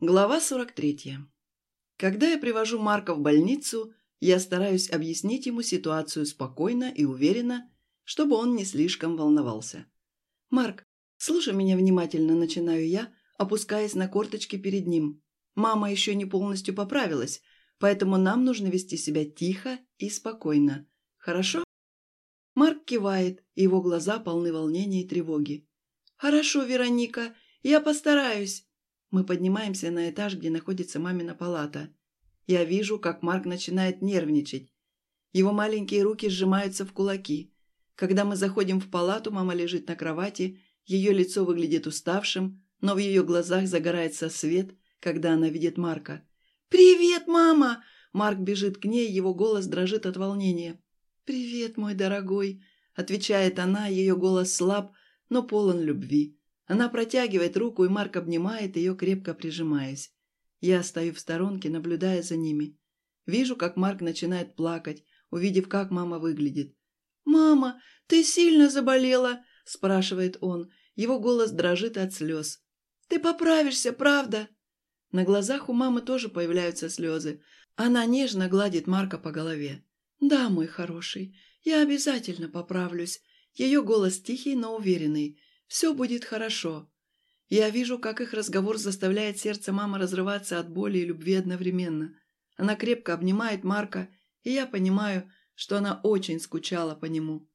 Глава 43. Когда я привожу Марка в больницу, я стараюсь объяснить ему ситуацию спокойно и уверенно, чтобы он не слишком волновался. «Марк, слушай меня внимательно», – начинаю я, опускаясь на корточки перед ним. «Мама еще не полностью поправилась, поэтому нам нужно вести себя тихо и спокойно. Хорошо?» Марк кивает, его глаза полны волнения и тревоги. «Хорошо, Вероника, я постараюсь». Мы поднимаемся на этаж, где находится мамина палата. Я вижу, как Марк начинает нервничать. Его маленькие руки сжимаются в кулаки. Когда мы заходим в палату, мама лежит на кровати, ее лицо выглядит уставшим, но в ее глазах загорается свет, когда она видит Марка. «Привет, мама!» Марк бежит к ней, его голос дрожит от волнения. «Привет, мой дорогой!» – отвечает она, ее голос слаб, но полон любви. Она протягивает руку, и Марк обнимает ее, крепко прижимаясь. Я стою в сторонке, наблюдая за ними. Вижу, как Марк начинает плакать, увидев, как мама выглядит. «Мама, ты сильно заболела?» – спрашивает он. Его голос дрожит от слез. «Ты поправишься, правда?» На глазах у мамы тоже появляются слезы. Она нежно гладит Марка по голове. «Да, мой хороший, я обязательно поправлюсь». Ее голос тихий, но уверенный. «Все будет хорошо». Я вижу, как их разговор заставляет сердце мамы разрываться от боли и любви одновременно. Она крепко обнимает Марка, и я понимаю, что она очень скучала по нему.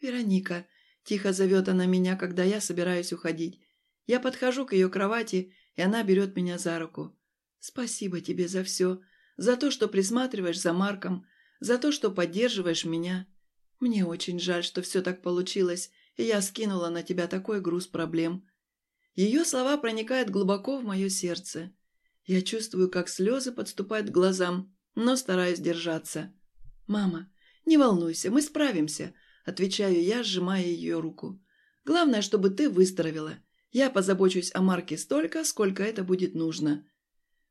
«Вероника», – тихо зовет она меня, когда я собираюсь уходить. Я подхожу к ее кровати, и она берет меня за руку. «Спасибо тебе за все, за то, что присматриваешь за Марком, за то, что поддерживаешь меня. Мне очень жаль, что все так получилось, я скинула на тебя такой груз проблем. Ее слова проникают глубоко в мое сердце. Я чувствую, как слезы подступают к глазам, но стараюсь держаться. «Мама, не волнуйся, мы справимся», – отвечаю я, сжимая ее руку. «Главное, чтобы ты выздоровела. Я позабочусь о Марке столько, сколько это будет нужно».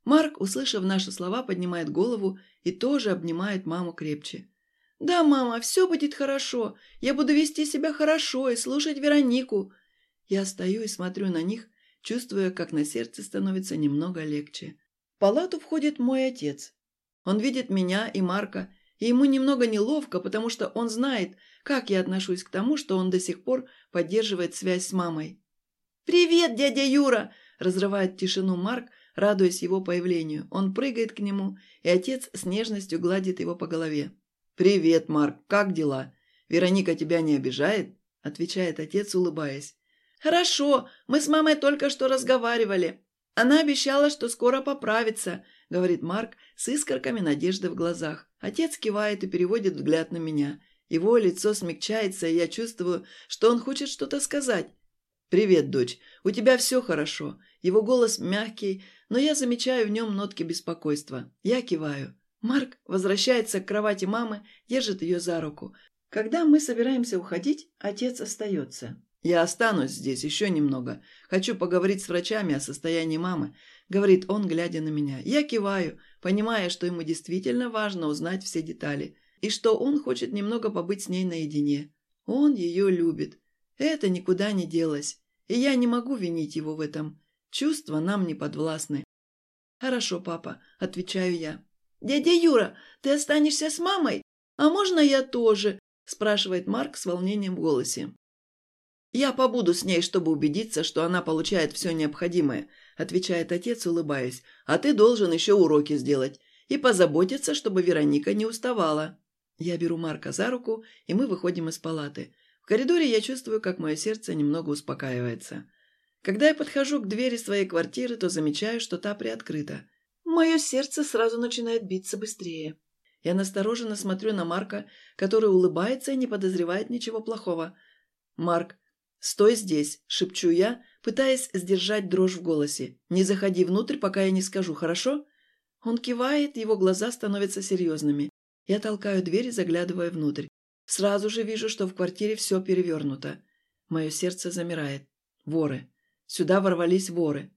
Марк, услышав наши слова, поднимает голову и тоже обнимает маму крепче. «Да, мама, все будет хорошо. Я буду вести себя хорошо и слушать Веронику». Я стою и смотрю на них, чувствуя, как на сердце становится немного легче. В палату входит мой отец. Он видит меня и Марка, и ему немного неловко, потому что он знает, как я отношусь к тому, что он до сих пор поддерживает связь с мамой. «Привет, дядя Юра!» – разрывает тишину Марк, радуясь его появлению. Он прыгает к нему, и отец с нежностью гладит его по голове. «Привет, Марк, как дела? Вероника тебя не обижает?» – отвечает отец, улыбаясь. «Хорошо, мы с мамой только что разговаривали. Она обещала, что скоро поправится», – говорит Марк с искорками надежды в глазах. Отец кивает и переводит взгляд на меня. Его лицо смягчается, и я чувствую, что он хочет что-то сказать. «Привет, дочь. У тебя все хорошо». Его голос мягкий, но я замечаю в нем нотки беспокойства. Я киваю. Марк возвращается к кровати мамы, держит ее за руку. Когда мы собираемся уходить, отец остается. «Я останусь здесь еще немного. Хочу поговорить с врачами о состоянии мамы», — говорит он, глядя на меня. Я киваю, понимая, что ему действительно важно узнать все детали, и что он хочет немного побыть с ней наедине. Он ее любит. Это никуда не делось, и я не могу винить его в этом. Чувства нам не подвластны. «Хорошо, папа», — отвечаю я. «Дядя Юра, ты останешься с мамой? А можно я тоже?» — спрашивает Марк с волнением в голосе. «Я побуду с ней, чтобы убедиться, что она получает все необходимое», — отвечает отец, улыбаясь. «А ты должен еще уроки сделать и позаботиться, чтобы Вероника не уставала». Я беру Марка за руку, и мы выходим из палаты. В коридоре я чувствую, как мое сердце немного успокаивается. Когда я подхожу к двери своей квартиры, то замечаю, что та приоткрыта. Мое сердце сразу начинает биться быстрее. Я настороженно смотрю на Марка, который улыбается и не подозревает ничего плохого. «Марк, стой здесь», — шепчу я, пытаясь сдержать дрожь в голосе. «Не заходи внутрь, пока я не скажу, хорошо?» Он кивает, его глаза становятся серьезными. Я толкаю дверь и заглядываю внутрь. Сразу же вижу, что в квартире все перевернуто. Мое сердце замирает. Воры. Сюда ворвались воры.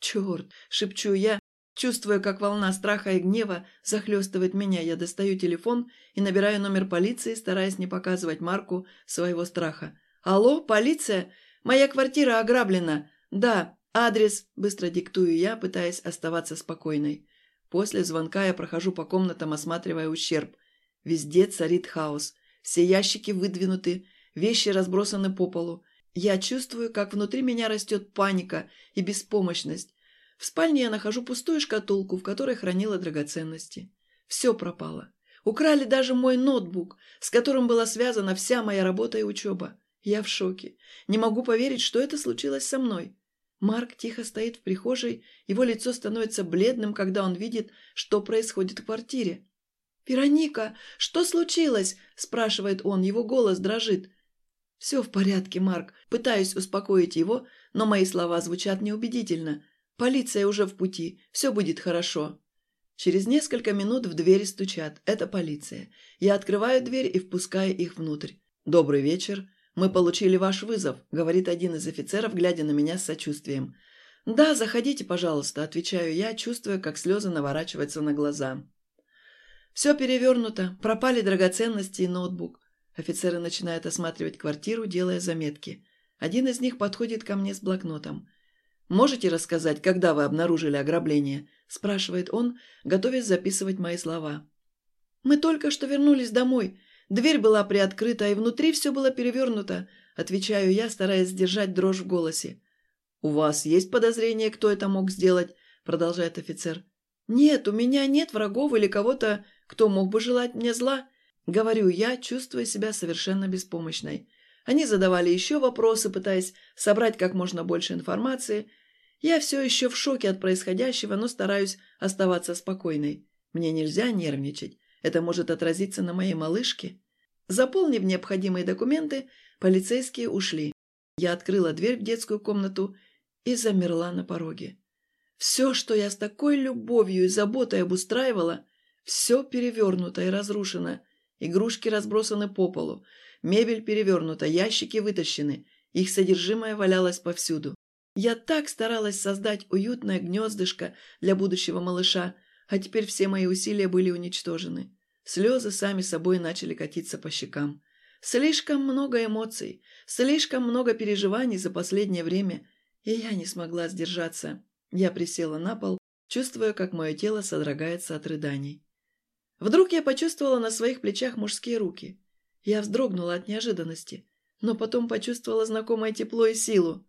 «Черт!» – шепчу я, чувствуя, как волна страха и гнева захлестывает меня. Я достаю телефон и набираю номер полиции, стараясь не показывать Марку своего страха. «Алло, полиция? Моя квартира ограблена!» «Да, «Адрес», – быстро диктую я, пытаясь оставаться спокойной. После звонка я прохожу по комнатам, осматривая ущерб. Везде царит хаос. Все ящики выдвинуты, вещи разбросаны по полу. Я чувствую, как внутри меня растет паника и беспомощность. В спальне я нахожу пустую шкатулку, в которой хранила драгоценности. Все пропало. Украли даже мой ноутбук, с которым была связана вся моя работа и учеба. Я в шоке. Не могу поверить, что это случилось со мной. Марк тихо стоит в прихожей, его лицо становится бледным, когда он видит, что происходит в квартире. «Вероника, что случилось?» – спрашивает он, его голос дрожит. «Все в порядке, Марк. Пытаюсь успокоить его, но мои слова звучат неубедительно. Полиция уже в пути, все будет хорошо». Через несколько минут в двери стучат. Это полиция. Я открываю дверь и впускаю их внутрь. «Добрый вечер. Мы получили ваш вызов», — говорит один из офицеров, глядя на меня с сочувствием. «Да, заходите, пожалуйста», — отвечаю я, чувствуя, как слезы наворачиваются на глаза. «Все перевернуто. Пропали драгоценности и ноутбук. Офицеры начинают осматривать квартиру, делая заметки. Один из них подходит ко мне с блокнотом. «Можете рассказать, когда вы обнаружили ограбление?» – спрашивает он, готовясь записывать мои слова. «Мы только что вернулись домой. Дверь была приоткрыта, и внутри все было перевернуто», – отвечаю я, стараясь сдержать дрожь в голосе. «У вас есть подозрение, кто это мог сделать?» – продолжает офицер. «Нет, у меня нет врагов или кого-то, кто мог бы желать мне зла», Говорю я, чувствуя себя совершенно беспомощной. Они задавали еще вопросы, пытаясь собрать как можно больше информации. Я все еще в шоке от происходящего, но стараюсь оставаться спокойной. Мне нельзя нервничать. Это может отразиться на моей малышке. Заполнив необходимые документы, полицейские ушли. Я открыла дверь в детскую комнату и замерла на пороге. Все, что я с такой любовью и заботой обустраивала, все перевернуто и разрушено. Игрушки разбросаны по полу, мебель перевернута, ящики вытащены, их содержимое валялось повсюду. Я так старалась создать уютное гнездышко для будущего малыша, а теперь все мои усилия были уничтожены. Слезы сами собой начали катиться по щекам. Слишком много эмоций, слишком много переживаний за последнее время, и я не смогла сдержаться. Я присела на пол, чувствуя, как мое тело содрогается от рыданий. Вдруг я почувствовала на своих плечах мужские руки. Я вздрогнула от неожиданности, но потом почувствовала знакомое тепло и силу.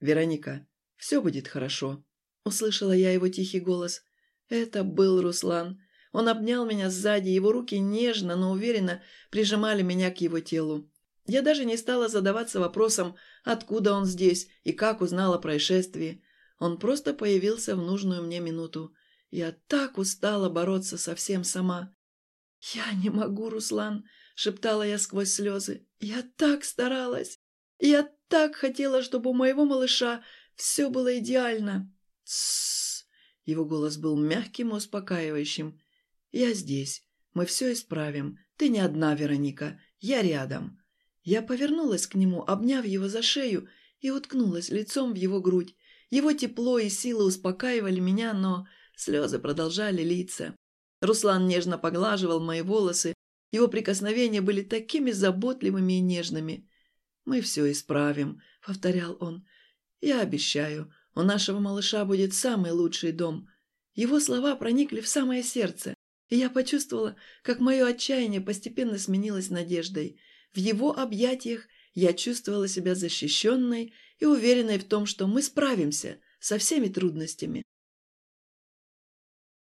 «Вероника, все будет хорошо», — услышала я его тихий голос. Это был Руслан. Он обнял меня сзади, его руки нежно, но уверенно прижимали меня к его телу. Я даже не стала задаваться вопросом, откуда он здесь и как узнал о происшествии. Он просто появился в нужную мне минуту. Я так устала бороться совсем сама. «Я не могу, Руслан», — шептала я сквозь слезы. «Я так старалась. Я так хотела, чтобы у моего малыша все было идеально». «Тссс». Его голос был мягким и успокаивающим. «Я здесь. Мы все исправим. Ты не одна, Вероника. Я рядом». Я повернулась к нему, обняв его за шею, и уткнулась лицом в его грудь. Его тепло и сила успокаивали меня, но Слезы продолжали литься. Руслан нежно поглаживал мои волосы. Его прикосновения были такими заботливыми и нежными. «Мы все исправим», — повторял он. «Я обещаю, у нашего малыша будет самый лучший дом». Его слова проникли в самое сердце, и я почувствовала, как мое отчаяние постепенно сменилось надеждой. В его объятиях я чувствовала себя защищенной и уверенной в том, что мы справимся со всеми трудностями.